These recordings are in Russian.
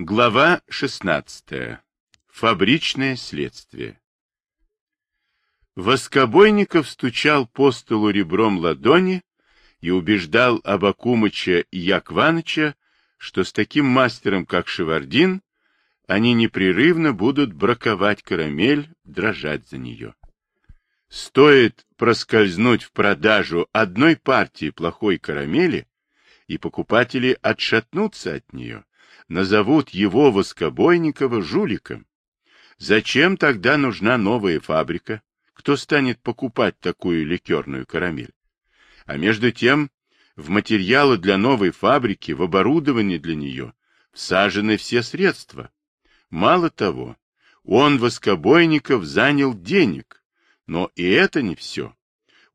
Глава 16. Фабричное следствие. Воскобойников стучал по столу ребром ладони и убеждал Абакумыча и Якваныча, что с таким мастером, как Шевардин, они непрерывно будут браковать карамель, дрожать за нее. Стоит проскользнуть в продажу одной партии плохой карамели, и покупатели отшатнутся от нее, назовут его Воскобойникова жуликом. Зачем тогда нужна новая фабрика? Кто станет покупать такую ликерную карамель? А между тем, в материалы для новой фабрики, в оборудование для нее всажены все средства. Мало того, он, Воскобойников, занял денег, но и это не все.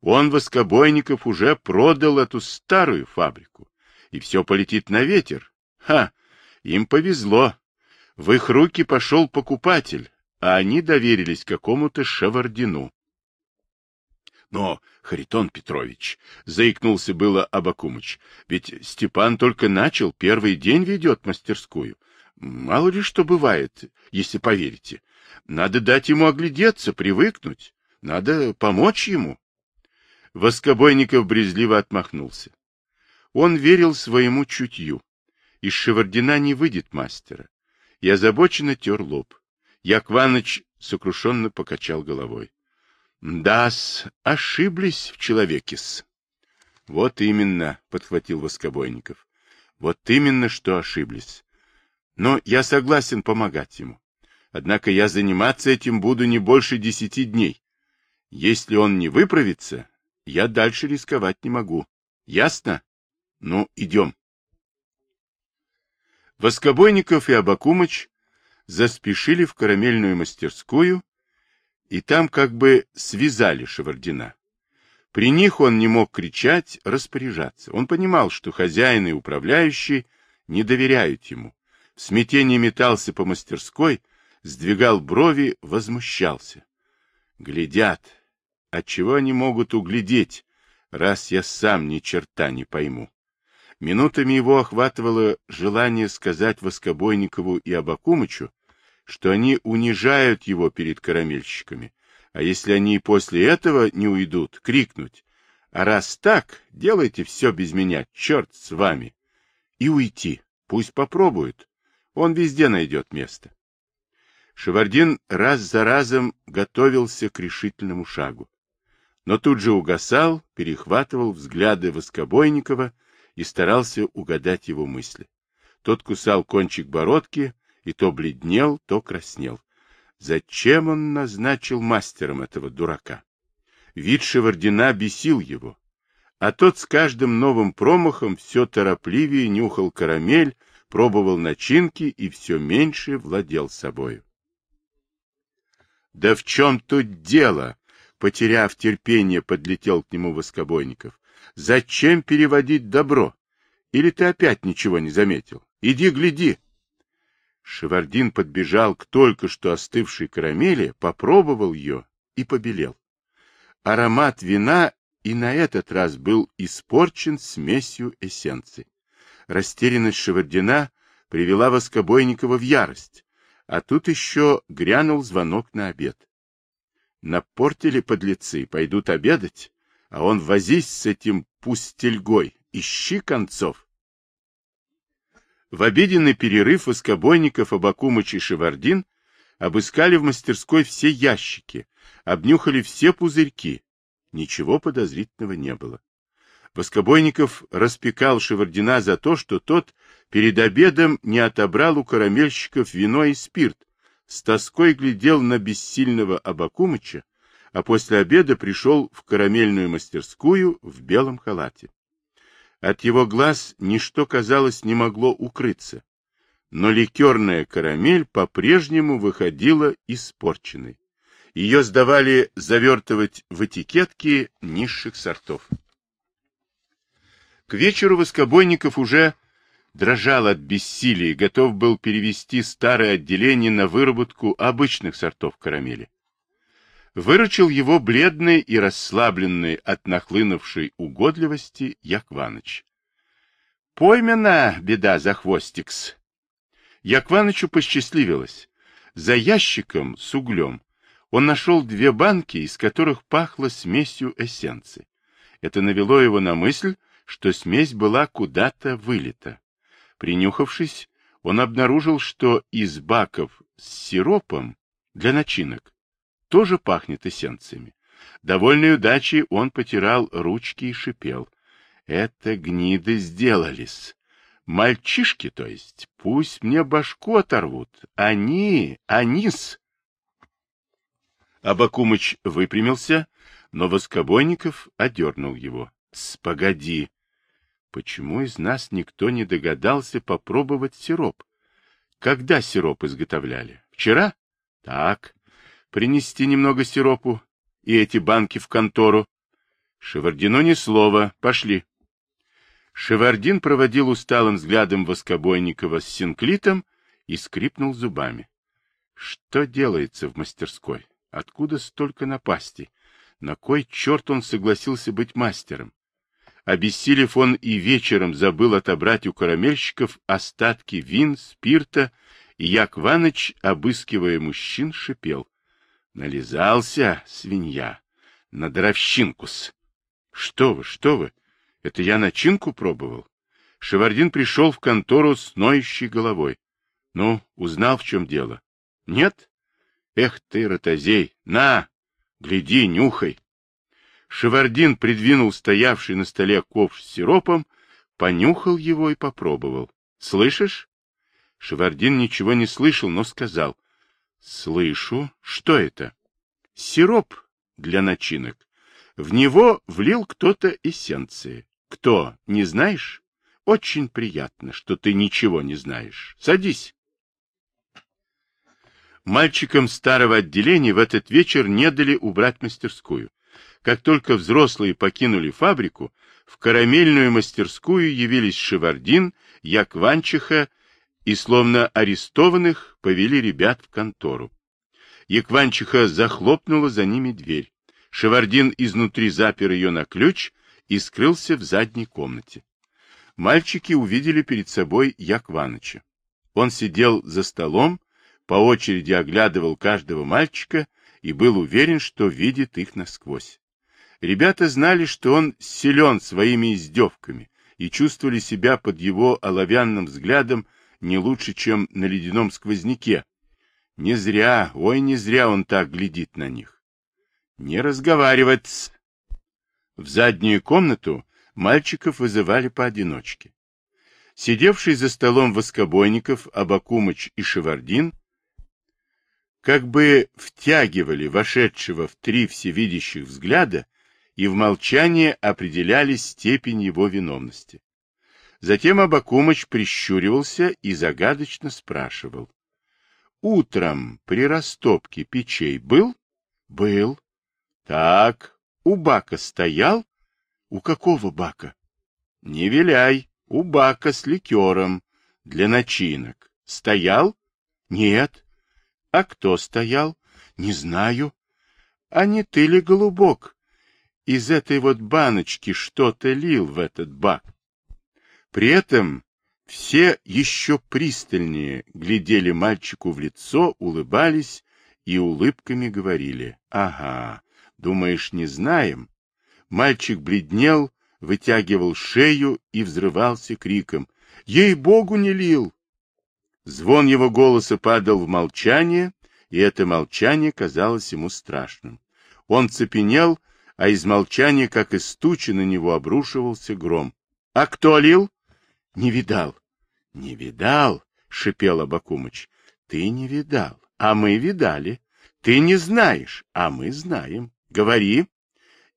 Он, Воскобойников, уже продал эту старую фабрику, и все полетит на ветер. Ха! Им повезло. В их руки пошел покупатель, а они доверились какому-то Шавардину. Но, Харитон Петрович, заикнулся было Абакумыч, ведь Степан только начал, первый день ведет мастерскую. Мало ли что бывает, если поверите. Надо дать ему оглядеться, привыкнуть. Надо помочь ему. Воскобойников брезгливо отмахнулся. Он верил своему чутью. Из Шевардина не выйдет мастера. И озабоченно тер лоб. Якваныч сокрушенно покачал головой. Да-с, ошиблись в человеке-с. Вот именно, подхватил Воскобойников. Вот именно, что ошиблись. Но я согласен помогать ему. Однако я заниматься этим буду не больше десяти дней. Если он не выправится, я дальше рисковать не могу. Ясно? Ну, идем. Воскобойников и Абакумыч заспешили в карамельную мастерскую, и там как бы связали Шевардина. При них он не мог кричать, распоряжаться. Он понимал, что хозяин и управляющий не доверяют ему. В смятении метался по мастерской, сдвигал брови, возмущался. Глядят. Отчего они могут углядеть, раз я сам ни черта не пойму? Минутами его охватывало желание сказать Воскобойникову и Абакумычу, что они унижают его перед карамельщиками, а если они и после этого не уйдут, крикнуть, а раз так, делайте все без меня, черт с вами, и уйти, пусть попробуют, он везде найдет место. Шевардин раз за разом готовился к решительному шагу, но тут же угасал, перехватывал взгляды Воскобойникова и старался угадать его мысли. Тот кусал кончик бородки, и то бледнел, то краснел. Зачем он назначил мастером этого дурака? Вид Шевардина бесил его, а тот с каждым новым промахом все торопливее нюхал карамель, пробовал начинки и все меньше владел собою. «Да в чем тут дело?» Потеряв терпение, подлетел к нему Воскобойников. «Зачем переводить добро? Или ты опять ничего не заметил? Иди гляди!» Шевардин подбежал к только что остывшей карамели, попробовал ее и побелел. Аромат вина и на этот раз был испорчен смесью эссенций. Растерянность Шевардина привела Воскобойникова в ярость, а тут еще грянул звонок на обед. Напортили подлецы, пойдут обедать, а он возись с этим пустельгой, ищи концов. В обеденный перерыв Воскобойников, Абакумыч и Шевардин обыскали в мастерской все ящики, обнюхали все пузырьки. Ничего подозрительного не было. Воскобойников распекал Шевардина за то, что тот перед обедом не отобрал у карамельщиков вино и спирт, с тоской глядел на бессильного Абакумыча, а после обеда пришел в карамельную мастерскую в белом халате. От его глаз ничто, казалось, не могло укрыться, но ликерная карамель по-прежнему выходила испорченной. Ее сдавали завертывать в этикетки низших сортов. К вечеру Воскобойников уже дрожал от бессилия и готов был перевести старое отделение на выработку обычных сортов карамели выручил его бледный и расслабленный от нахлынувшей угодливости Якваныч. — Поймена беда за хвостикс. Якванычу посчастливилось. За ящиком с углем он нашел две банки, из которых пахло смесью эссенции. Это навело его на мысль, что смесь была куда-то вылита. Принюхавшись, он обнаружил, что из баков с сиропом для начинок тоже пахнет эссенциями. Довольной удачей он потирал ручки и шипел. Это гниды сделались. Мальчишки, то есть, пусть мне башку оторвут. Они, они-с. Абакумыч выпрямился, но Воскобойников одернул его. — Спогоди. Почему из нас никто не догадался попробовать сироп? Когда сироп изготовляли? Вчера? Так. Принести немного сиропу и эти банки в контору. Шевардину ни слова. Пошли. Шевардин проводил усталым взглядом Воскобойникова с синклитом и скрипнул зубами. Что делается в мастерской? Откуда столько напастей? На кой черт он согласился быть мастером? Обессилев он и вечером забыл отобрать у карамельщиков остатки вин, спирта, и Як Ваныч, обыскивая мужчин, шипел. Нализался, свинья, на дровщинкус. Что вы, что вы, это я начинку пробовал. Шевардин пришел в контору с ноющей головой. Ну, узнал, в чем дело. Нет? Эх ты, ротозей, на, гляди, нюхай. Шевардин придвинул стоявший на столе ковш с сиропом, понюхал его и попробовал. Слышишь? Шевардин ничего не слышал, но сказал. Слышу. Что это? Сироп для начинок. В него влил кто-то эссенции. Кто, не знаешь? Очень приятно, что ты ничего не знаешь. Садись. Мальчикам старого отделения в этот вечер не дали убрать мастерскую. Как только взрослые покинули фабрику, в карамельную мастерскую явились Шевардин, Якванчиха и, словно арестованных, повели ребят в контору. Якванчиха захлопнула за ними дверь. Шевардин изнутри запер ее на ключ и скрылся в задней комнате. Мальчики увидели перед собой Якваныча. Он сидел за столом, по очереди оглядывал каждого мальчика и был уверен, что видит их насквозь. Ребята знали, что он силен своими издевками и чувствовали себя под его оловянным взглядом не лучше, чем на ледяном сквозняке. Не зря, ой, не зря он так глядит на них. Не разговаривать. В заднюю комнату мальчиков вызывали поодиночке. Сидевший за столом Воскобойников, Абакумыч и Шевардин как бы втягивали вошедшего в три всевидящих взгляда и в молчании определяли степень его виновности. Затем Абакумыч прищуривался и загадочно спрашивал. — Утром при растопке печей был? — Был. — Так, у бака стоял? — У какого бака? — Не виляй, у бака с ликером, для начинок. Стоял? — Нет. А кто стоял? Не знаю. А не ты ли, голубок? Из этой вот баночки что-то лил в этот бак. При этом все еще пристальнее глядели мальчику в лицо, улыбались и улыбками говорили. Ага, думаешь, не знаем? Мальчик бледнел, вытягивал шею и взрывался криком. Ей-богу, не лил! Звон его голоса падал в молчание, и это молчание казалось ему страшным. Он цепенел, а из молчания, как из тучи, на него обрушивался гром. — А кто лил? — Не видал. — Не видал, — шипел Абакумыч. — Ты не видал, а мы видали. Ты не знаешь, а мы знаем. Говори.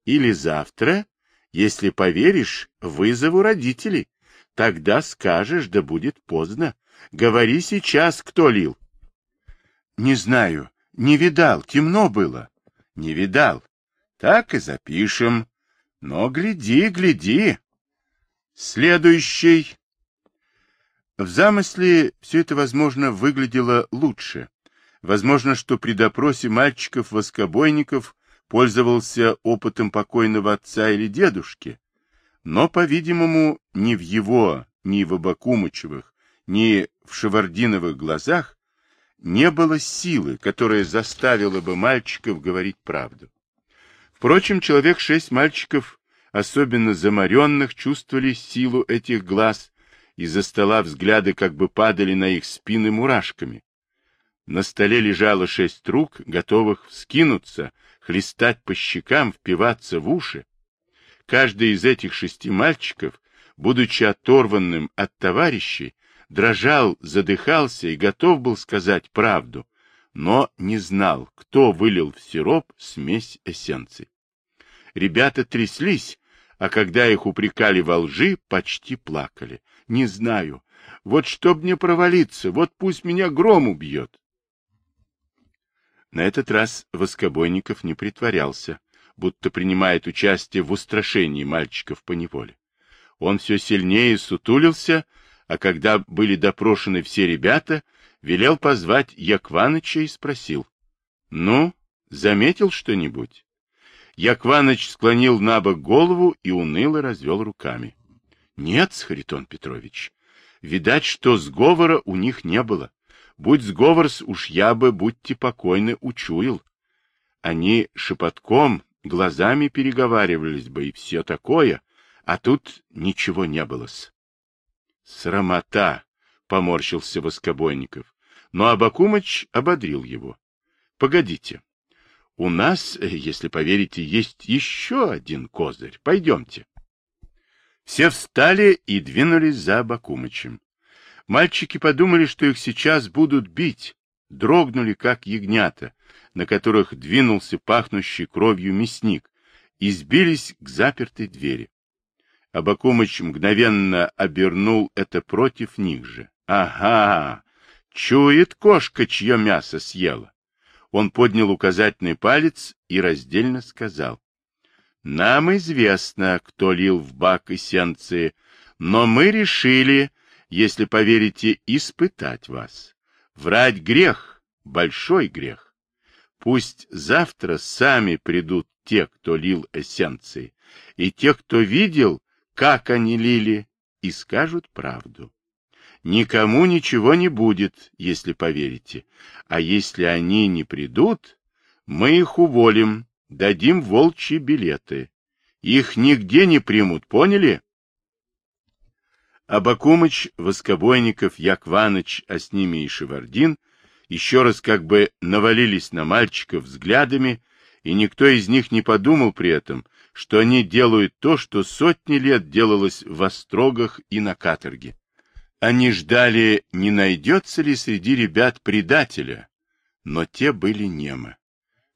Или завтра, если поверишь, вызову родителей. Тогда скажешь, да будет поздно. Говори сейчас, кто лил. Не знаю, не видал, темно было. Не видал. Так и запишем. Но гляди, гляди. Следующий. В замысле все это, возможно, выглядело лучше. Возможно, что при допросе мальчиков-воскобойников пользовался опытом покойного отца или дедушки. Но, по-видимому, ни в его, ни в Абакумычевых, ни в Шевардиновых глазах не было силы, которая заставила бы мальчиков говорить правду. Впрочем, человек шесть мальчиков, особенно заморенных, чувствовали силу этих глаз, из-за стола взгляды как бы падали на их спины мурашками. На столе лежало шесть рук, готовых вскинуться, хлестать по щекам, впиваться в уши. Каждый из этих шести мальчиков, будучи оторванным от товарищей, дрожал, задыхался и готов был сказать правду, но не знал, кто вылил в сироп смесь эссенций. Ребята тряслись, а когда их упрекали во лжи, почти плакали. Не знаю. Вот чтоб мне провалиться, вот пусть меня гром убьет. На этот раз Воскобойников не притворялся, будто принимает участие в устрашении мальчиков по неволе. Он все сильнее сутулился, а когда были допрошены все ребята, велел позвать Якваныча и спросил. — Ну, заметил что-нибудь? Якваныч склонил на бок голову и уныло развел руками. — Нет, Харитон Петрович, видать, что сговора у них не было. Будь сговор, уж я бы, будьте покойны, учуял. Они шепотком, глазами переговаривались бы и все такое, а тут ничего не было-с. — Срамота! — поморщился Воскобойников. Но Абакумыч ободрил его. — Погодите. У нас, если поверите, есть еще один козырь. Пойдемте. Все встали и двинулись за Абакумычем. Мальчики подумали, что их сейчас будут бить, дрогнули, как ягнята, на которых двинулся пахнущий кровью мясник, и сбились к запертой двери. Абакумыч мгновенно обернул это против них же. Ага, чует кошка, чье мясо съела. Он поднял указательный палец и раздельно сказал. Нам известно, кто лил в бак эссенции, но мы решили, если поверите, испытать вас. Врать грех, большой грех. Пусть завтра сами придут те, кто лил эссенции, и те, кто видел, как они лили, и скажут правду. Никому ничего не будет, если поверите. А если они не придут, мы их уволим, дадим волчьи билеты. Их нигде не примут, поняли? Абакумыч, Воскобойников, Якваныч, а с ними и Шевардин еще раз как бы навалились на мальчиков взглядами, и никто из них не подумал при этом, что они делают то, что сотни лет делалось в острогах и на каторге. Они ждали, не найдется ли среди ребят предателя, но те были немы.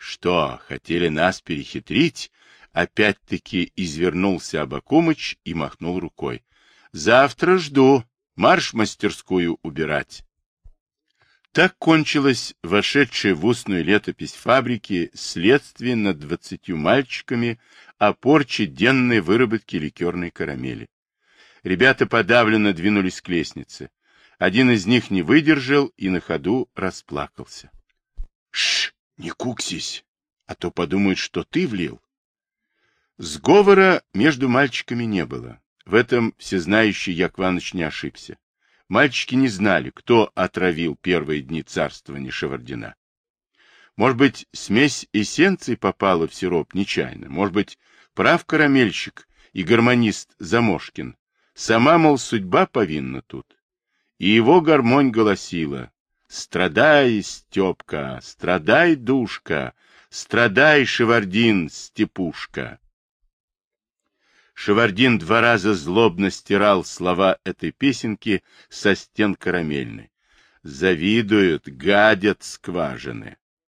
Что, хотели нас перехитрить? Опять-таки извернулся Абакумыч и махнул рукой. Завтра жду. Марш мастерскую убирать. Так кончилось вошедшее в устную летопись фабрики следствие над двадцатью мальчиками о порче денной выработки ликерной карамели. Ребята подавленно двинулись к лестнице. Один из них не выдержал и на ходу расплакался. — Шш, не куксись, а то подумают, что ты влил. Сговора между мальчиками не было. В этом всезнающий Якваныч не ошибся. Мальчики не знали, кто отравил первые дни царствования Шевардина. Может быть, смесь эссенций попала в сироп нечаянно. Может быть, прав карамельщик и гармонист Замошкин, Сама, мол, судьба повинна тут. И его гармонь голосила. Страдай, Степка, страдай, душка, страдай, Шевардин, Степушка. Шевардин два раза злобно стирал слова этой песенки со стен карамельной. Завидуют, гадят скважины.